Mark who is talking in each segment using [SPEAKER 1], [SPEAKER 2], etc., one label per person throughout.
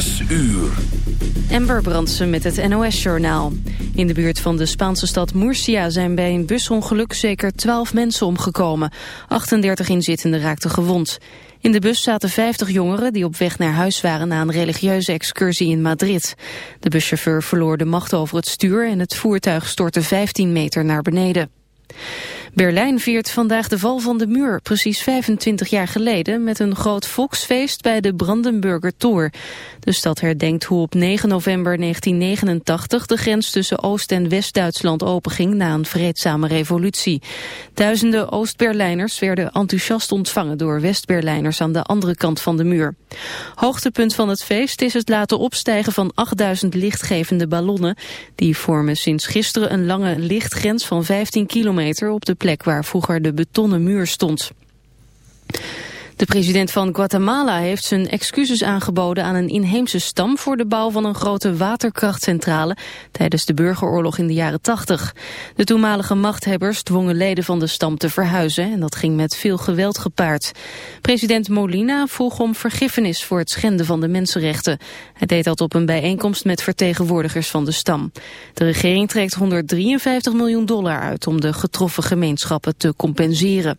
[SPEAKER 1] Zes.
[SPEAKER 2] Ember Brandsen met het NOS-journaal. In de buurt van de Spaanse stad Murcia zijn bij een busongeluk zeker 12 mensen omgekomen. 38 inzittenden raakten gewond. In de bus zaten 50 jongeren die op weg naar huis waren na een religieuze excursie in Madrid. De buschauffeur verloor de macht over het stuur en het voertuig stortte 15 meter naar beneden. Berlijn viert vandaag de val van de muur, precies 25 jaar geleden, met een groot volksfeest bij de Brandenburger Tor. De stad herdenkt hoe op 9 november 1989 de grens tussen Oost- en West-Duitsland openging na een vreedzame revolutie. Duizenden Oost-Berlijners werden enthousiast ontvangen door West-Berlijners aan de andere kant van de muur. Hoogtepunt van het feest is het laten opstijgen van 8000 lichtgevende ballonnen. Die vormen sinds gisteren een lange lichtgrens van 15 kilometer op de plek waar vroeger de betonnen muur stond. De president van Guatemala heeft zijn excuses aangeboden aan een inheemse stam voor de bouw van een grote waterkrachtcentrale tijdens de burgeroorlog in de jaren 80. De toenmalige machthebbers dwongen leden van de stam te verhuizen en dat ging met veel geweld gepaard. President Molina vroeg om vergiffenis voor het schenden van de mensenrechten. Hij deed dat op een bijeenkomst met vertegenwoordigers van de stam. De regering trekt 153 miljoen dollar uit om de getroffen gemeenschappen te compenseren.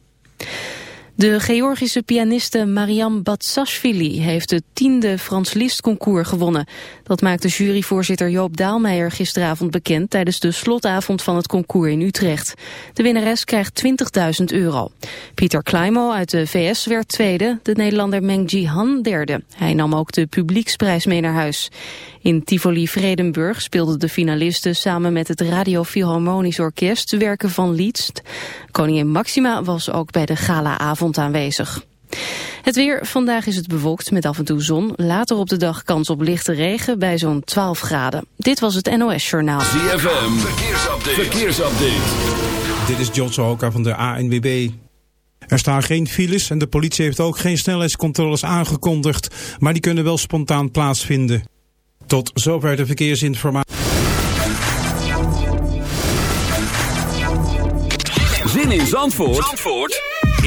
[SPEAKER 2] De Georgische pianiste Mariam Batsashvili heeft het tiende Frans Liszt concours gewonnen. Dat maakte juryvoorzitter Joop Daalmeijer gisteravond bekend tijdens de slotavond van het concours in Utrecht. De winnares krijgt 20.000 euro. Pieter Kleimo uit de VS werd tweede, de Nederlander Meng Jihan derde. Hij nam ook de publieksprijs mee naar huis. In Tivoli Vredenburg speelden de finalisten samen met het Radio Philharmonisch Orkest werken van Liszt. Koningin Maxima was ook bij de galaavond aanwezig. Het weer, vandaag is het bewolkt met af en toe zon. Later op de dag kans op lichte regen bij zo'n 12 graden. Dit was het NOS Journaal.
[SPEAKER 1] ZFM, verkeersupdate. verkeersupdate.
[SPEAKER 3] Dit is John Sohoka van de ANWB. Er staan geen files en de politie heeft ook geen snelheidscontroles aangekondigd, maar die kunnen wel spontaan plaatsvinden. Tot zover de verkeersinformatie.
[SPEAKER 1] Zin in Zandvoort, Zandvoort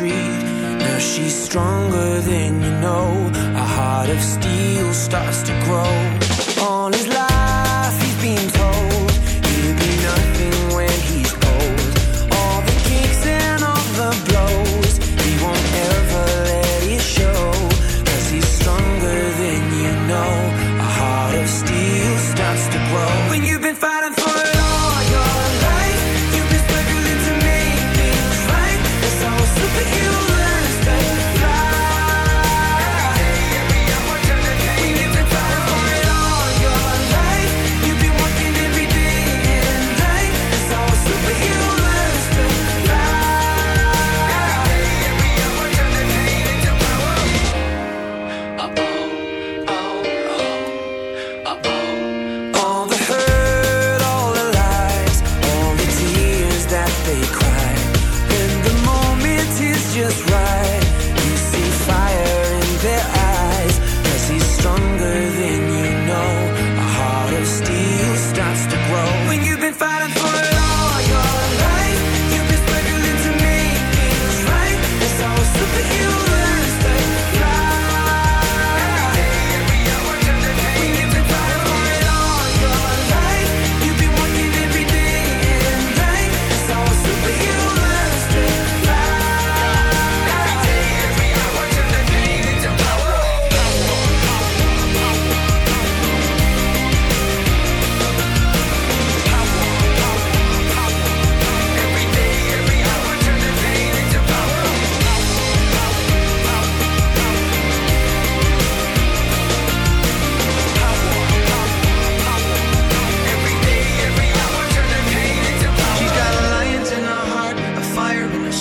[SPEAKER 4] Street. Now she's stronger than you know. A heart of steel starts to grow.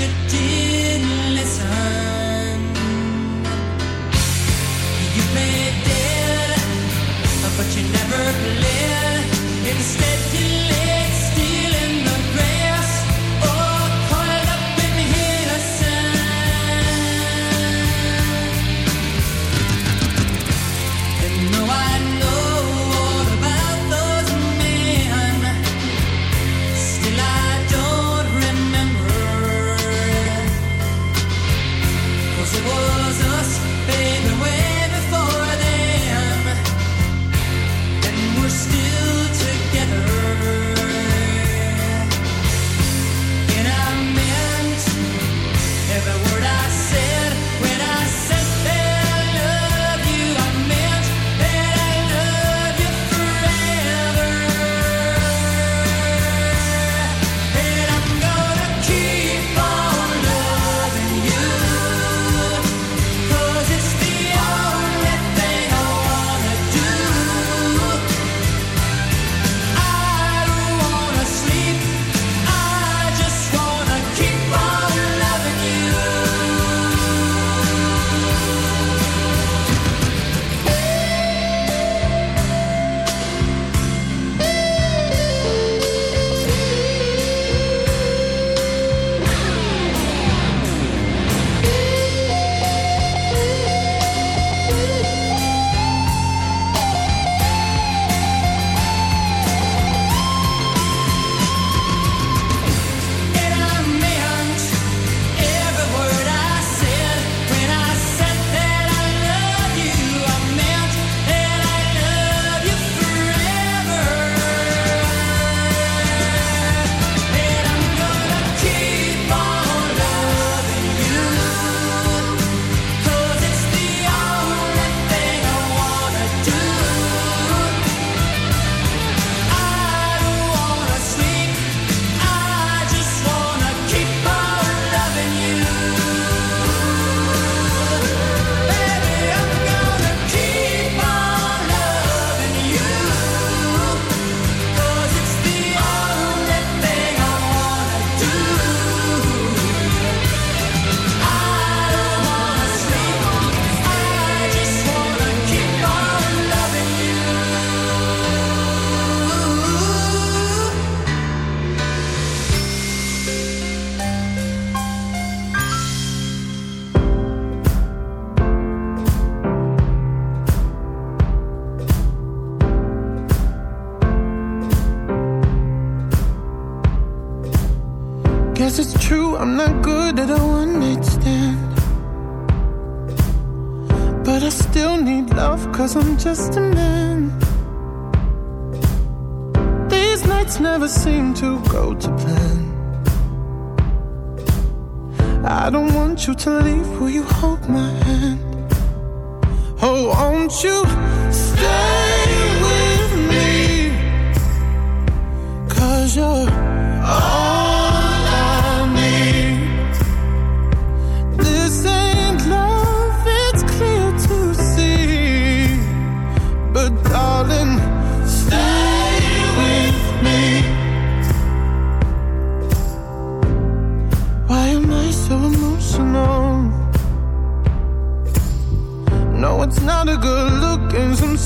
[SPEAKER 5] should do.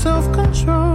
[SPEAKER 6] self-control.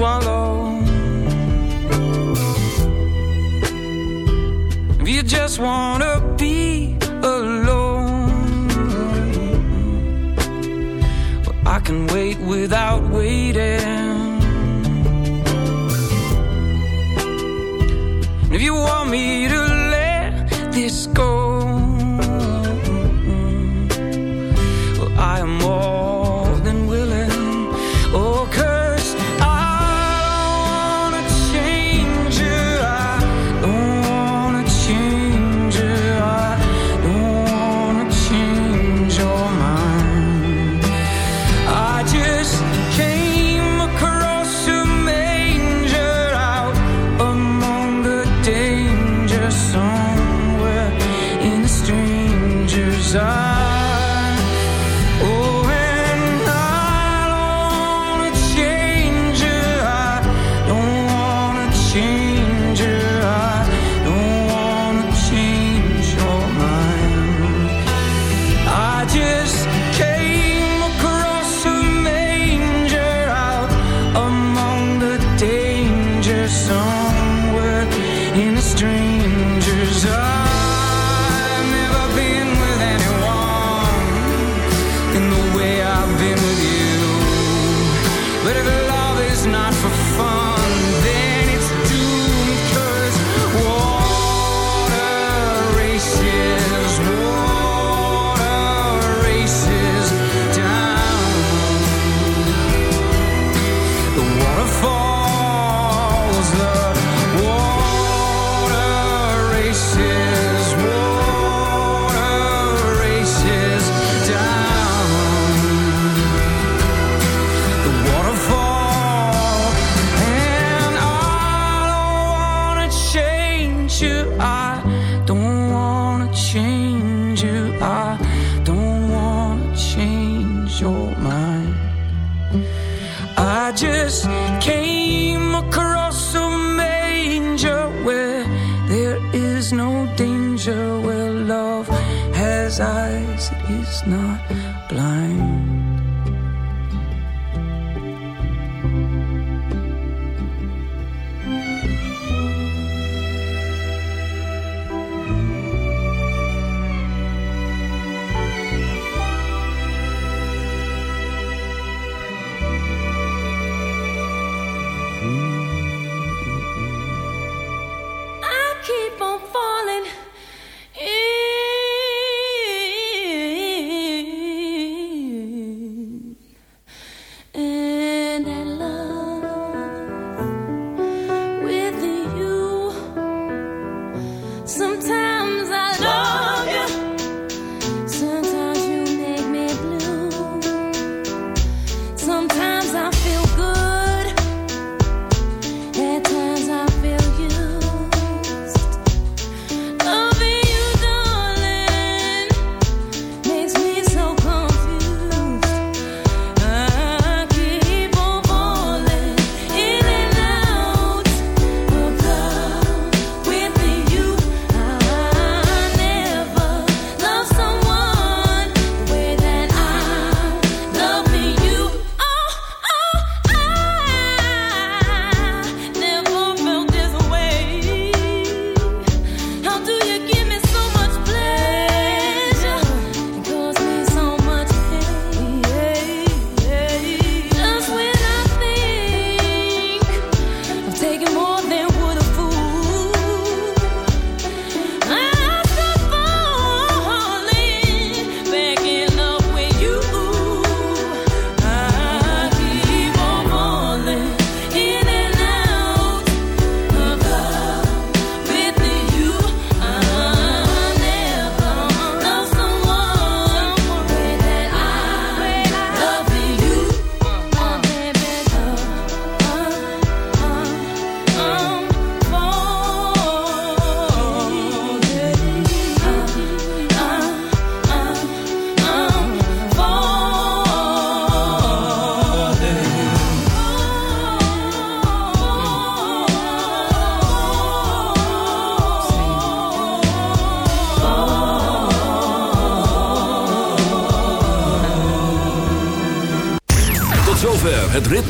[SPEAKER 7] swallow, if you just wanna